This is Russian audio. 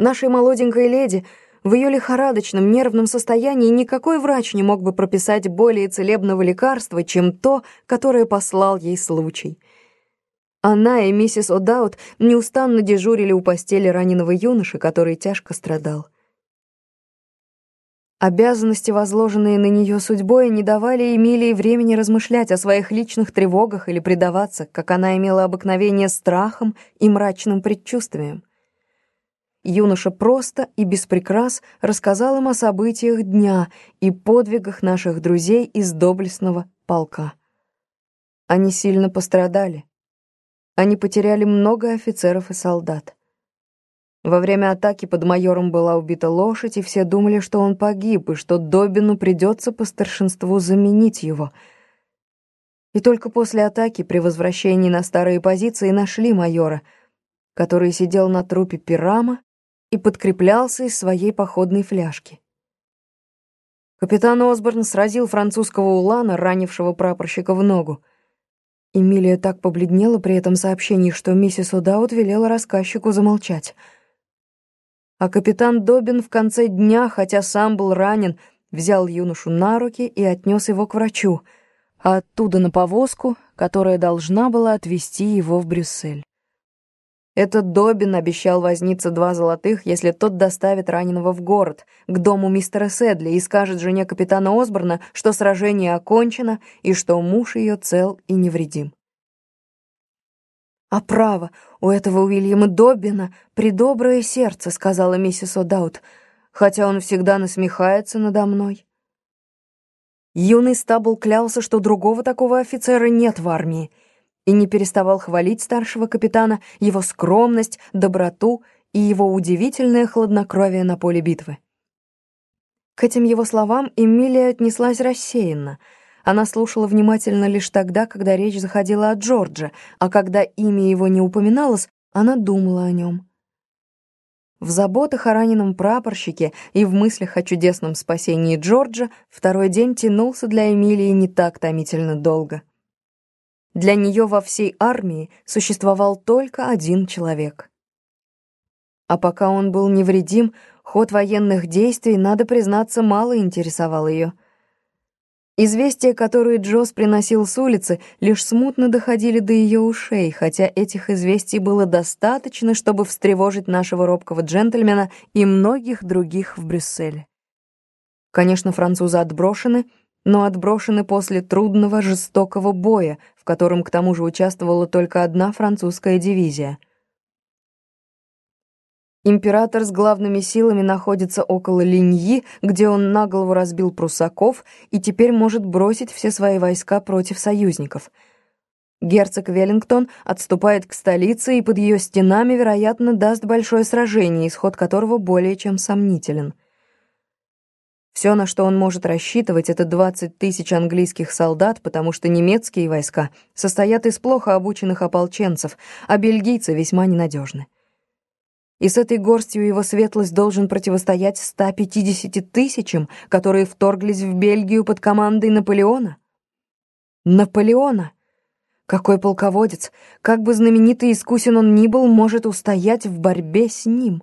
Нашей молоденькой леди в ее лихорадочном нервном состоянии никакой врач не мог бы прописать более целебного лекарства, чем то, которое послал ей случай. Она и миссис О'Даут неустанно дежурили у постели раненого юноши, который тяжко страдал. Обязанности, возложенные на нее судьбой, не давали Эмилии времени размышлять о своих личных тревогах или предаваться, как она имела обыкновение, страхом и мрачным предчувствием. Юноша просто и без прикрас рассказал им о событиях дня и подвигах наших друзей из доблестного полка. Они сильно пострадали. Они потеряли много офицеров и солдат. Во время атаки под майором была убита лошадь, и все думали, что он погиб, и что Добину придется по старшинству заменить его. И только после атаки, при возвращении на старые позиции, нашли майора, который сидел на трупе Пирама и подкреплялся из своей походной фляжки. Капитан Осборн сразил французского улана, ранившего прапорщика в ногу. Эмилия так побледнела при этом сообщении, что миссис Удаут велела рассказчику замолчать — а капитан Добин в конце дня, хотя сам был ранен, взял юношу на руки и отнес его к врачу, а оттуда на повозку, которая должна была отвезти его в Брюссель. Этот Добин обещал возниться два золотых, если тот доставит раненого в город, к дому мистера Седли, и скажет жене капитана Осборна, что сражение окончено и что муж ее цел и невредим. «А право, у этого Уильяма Доббина придоброе сердце», — сказала миссис О'Даут, «хотя он всегда насмехается надо мной». Юный Стабл клялся, что другого такого офицера нет в армии, и не переставал хвалить старшего капитана, его скромность, доброту и его удивительное хладнокровие на поле битвы. К этим его словам Эмилия отнеслась рассеянно — она слушала внимательно лишь тогда, когда речь заходила о Джордже, а когда имя его не упоминалось, она думала о нем. В заботах о раненом прапорщике и в мыслях о чудесном спасении Джорджа второй день тянулся для Эмилии не так томительно долго. Для нее во всей армии существовал только один человек. А пока он был невредим, ход военных действий, надо признаться, мало интересовал ее — Известия, которые Джосс приносил с улицы, лишь смутно доходили до ее ушей, хотя этих известий было достаточно, чтобы встревожить нашего робкого джентльмена и многих других в Брюсселе. Конечно, французы отброшены, но отброшены после трудного, жестокого боя, в котором к тому же участвовала только одна французская дивизия — Император с главными силами находится около Линьи, где он на голову разбил прусаков и теперь может бросить все свои войска против союзников. Герцог Веллингтон отступает к столице и под ее стенами, вероятно, даст большое сражение, исход которого более чем сомнителен. Все, на что он может рассчитывать, это 20 тысяч английских солдат, потому что немецкие войска состоят из плохо обученных ополченцев, а бельгийцы весьма ненадежны и с этой горстью его светлость должен противостоять 150 тысячам, которые вторглись в Бельгию под командой Наполеона? Наполеона! Какой полководец, как бы знаменитый и искусен он ни был, может устоять в борьбе с ним?